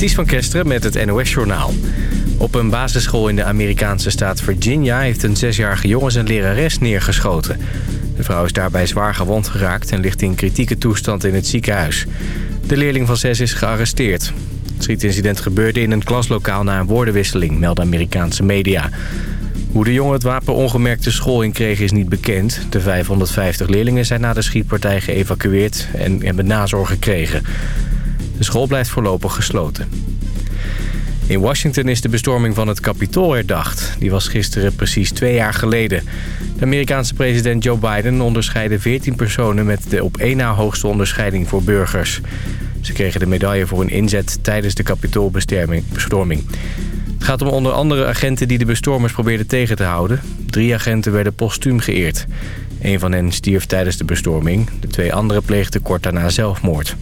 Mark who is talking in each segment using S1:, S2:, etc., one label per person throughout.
S1: Ties van Kesteren met het NOS-journaal. Op een basisschool in de Amerikaanse staat Virginia... heeft een zesjarige jongen zijn lerares neergeschoten. De vrouw is daarbij zwaar gewond geraakt... en ligt in kritieke toestand in het ziekenhuis. De leerling van zes is gearresteerd. Het schietincident gebeurde in een klaslokaal na een woordenwisseling... melden Amerikaanse media. Hoe de jongen het wapen ongemerkt de school in kreeg is niet bekend. De 550 leerlingen zijn na de schietpartij geëvacueerd... en hebben nazorg gekregen. De school blijft voorlopig gesloten. In Washington is de bestorming van het Capitool herdacht. Die was gisteren precies twee jaar geleden. De Amerikaanse president Joe Biden onderscheidde 14 personen... met de op één na hoogste onderscheiding voor burgers. Ze kregen de medaille voor hun inzet tijdens de Capitoolbestorming. Het gaat om onder andere agenten die de bestormers probeerden tegen te houden. Drie agenten werden postuum geëerd. Een van hen stierf tijdens de bestorming. De twee anderen pleegden kort daarna zelfmoord.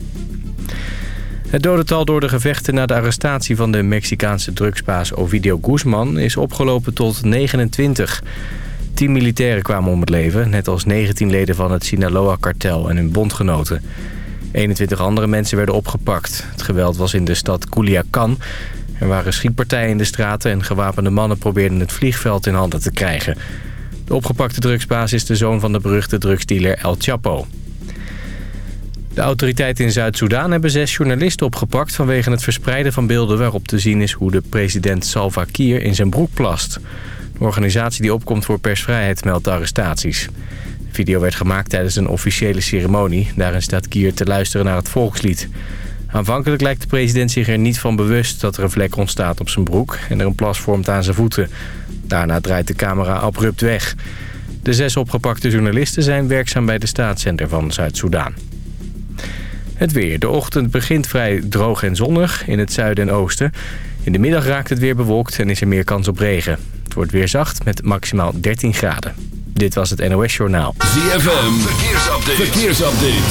S1: Het dodental door de gevechten na de arrestatie van de Mexicaanse drugsbaas Ovidio Guzman is opgelopen tot 29. 10 militairen kwamen om het leven, net als 19 leden van het Sinaloa-kartel en hun bondgenoten. 21 andere mensen werden opgepakt. Het geweld was in de stad Culiacan. Er waren schietpartijen in de straten en gewapende mannen probeerden het vliegveld in handen te krijgen. De opgepakte drugsbaas is de zoon van de beruchte drugsdealer El Chapo. De autoriteiten in Zuid-Soedan hebben zes journalisten opgepakt... vanwege het verspreiden van beelden waarop te zien is hoe de president Salva Kiir in zijn broek plast. De organisatie die opkomt voor persvrijheid meldt arrestaties. De video werd gemaakt tijdens een officiële ceremonie. Daarin staat Kier te luisteren naar het volkslied. Aanvankelijk lijkt de president zich er niet van bewust dat er een vlek ontstaat op zijn broek... en er een plas vormt aan zijn voeten. Daarna draait de camera abrupt weg. De zes opgepakte journalisten zijn werkzaam bij de staatszender van Zuid-Soedan. Het weer. De ochtend begint vrij droog en zonnig in het zuiden en oosten. In de middag raakt het weer bewolkt en is er meer kans op regen. Het wordt weer zacht met maximaal 13 graden. Dit was het NOS Journaal.
S2: ZFM. Verkeersupdate. Verkeersupdate.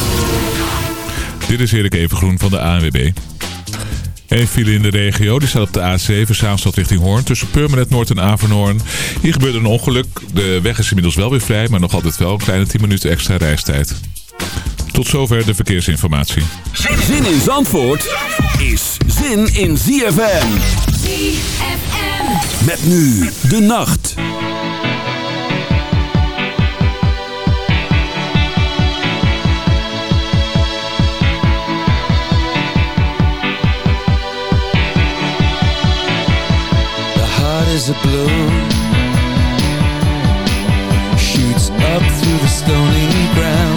S3: Dit is Erik Evengroen van de ANWB. Een file in de regio, die staat op de A7, Zaanstad richting Hoorn, tussen Purmerend Noord en Avernoorn. Hier gebeurt een ongeluk. De weg is inmiddels wel weer vrij, maar nog altijd wel een kleine 10 minuten extra reistijd. Tot zover de verkeersinformatie.
S2: Zin in Zandvoort is zin in ZFM.
S4: ZFM.
S2: Met nu de nacht.
S5: The heart is a balloon Shoots up through the stony ground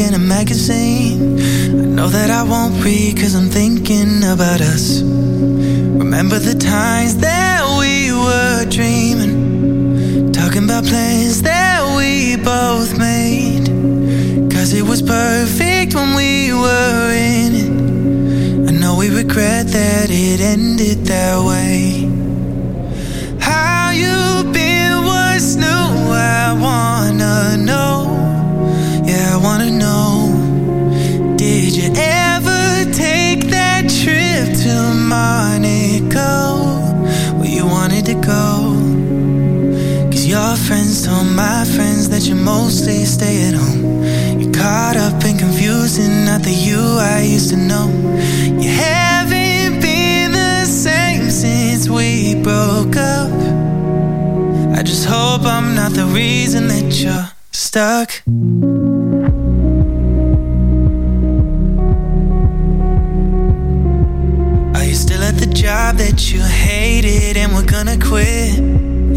S4: And a magazine. I know that I won't read cause I'm thinking about us. Remember the times that we were dreaming. Talking about plans that we both made. Cause it was perfect when we were in it. I know we regret that it ended that way. How you been? New? I wanna know. Yeah, I wanna know. Friends told my friends that you mostly stay at home. You're caught up in confusing, not the you I used to know. You haven't been the same since we broke up. I just hope I'm not the reason that you're stuck. Are you still at the job that you hated and we're gonna quit?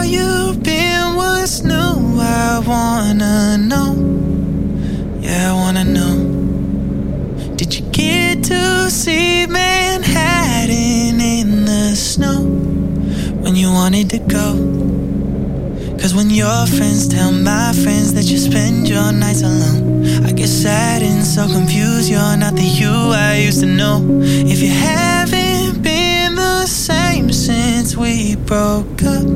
S4: How you been? What's new? I wanna know. Yeah, I wanna know. Did you get to see Manhattan in the snow when you wanted to go? Cause when your friends tell my friends that you spend your nights alone, I get sad and so confused. You're not the you I used to know. If you haven't been the same since we broke up,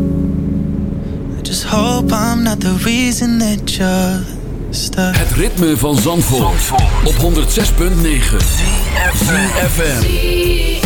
S4: just hope I'm not the reason that you're stuck.
S2: Het ritme van Zandvoort, op 106.9 FM.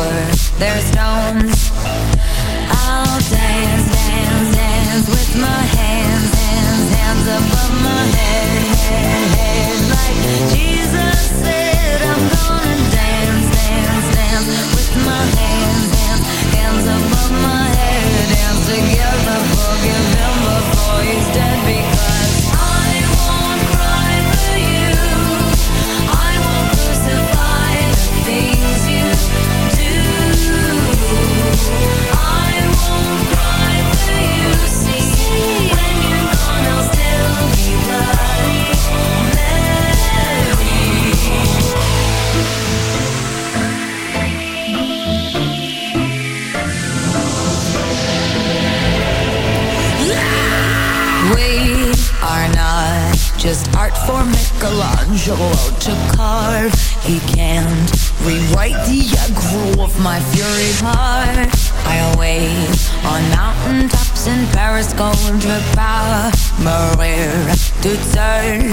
S6: floor. There's stones. I'll dance, dance, dance with my hands, hands, hands above my head, head, head. Like Jesus said, I'm gonna dance, dance, dance with my hands, hands, hands above my head. Dance together, forgive We are not just art for Michelangelo to carve. He can't rewrite the aggro of my fury heart fly away on in Paris, to to turn.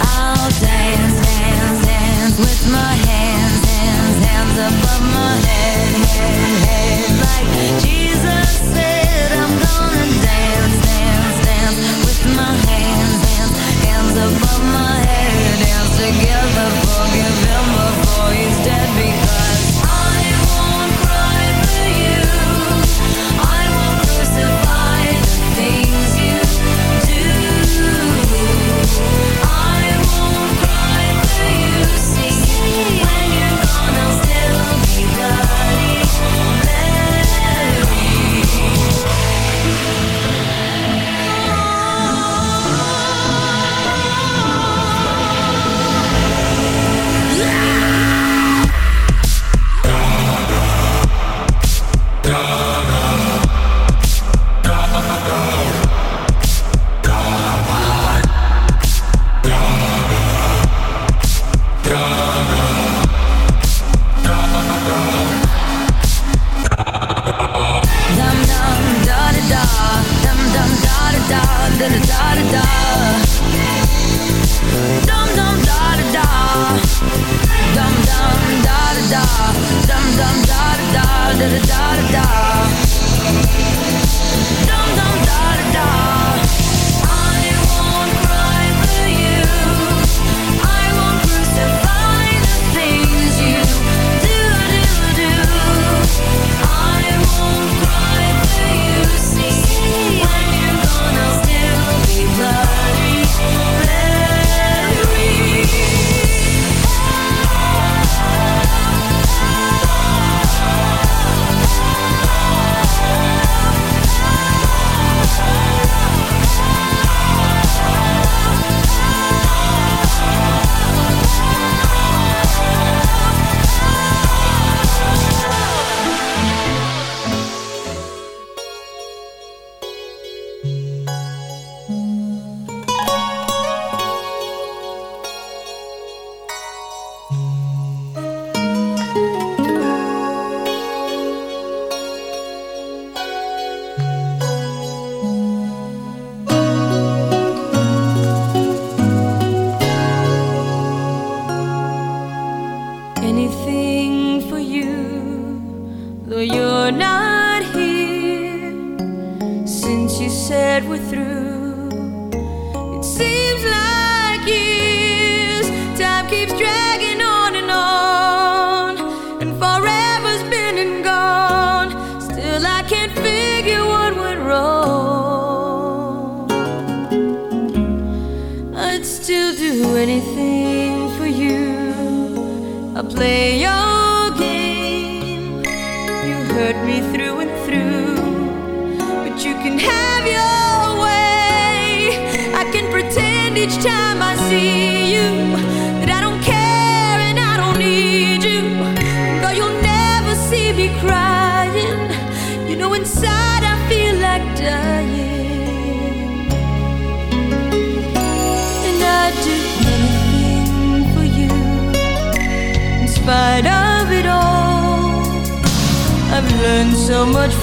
S6: I'll dance, dance, dance with my hands, hands, hands above my head, head, head. Like Jesus said, I'm gonna dance, dance, dance with my hands, hands, hands above my head. Dance together, forgive him before he's dead. you're not here since you said we're through.
S7: Much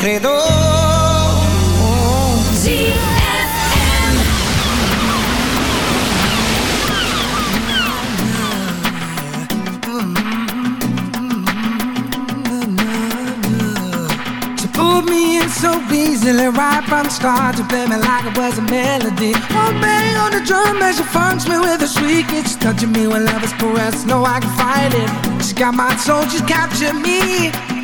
S4: credo
S8: She pulled me in so easily right from the start to play me like it was a melody. One bang on the drum as she funks me with a shriek. It's touching me when love is caressed. No, I can fight it. She got my soul, she's captured me.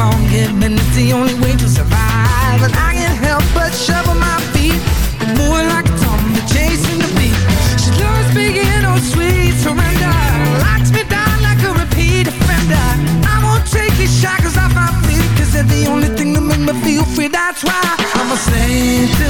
S8: On giving, it's the only way to survive.
S6: try.
S2: I'ma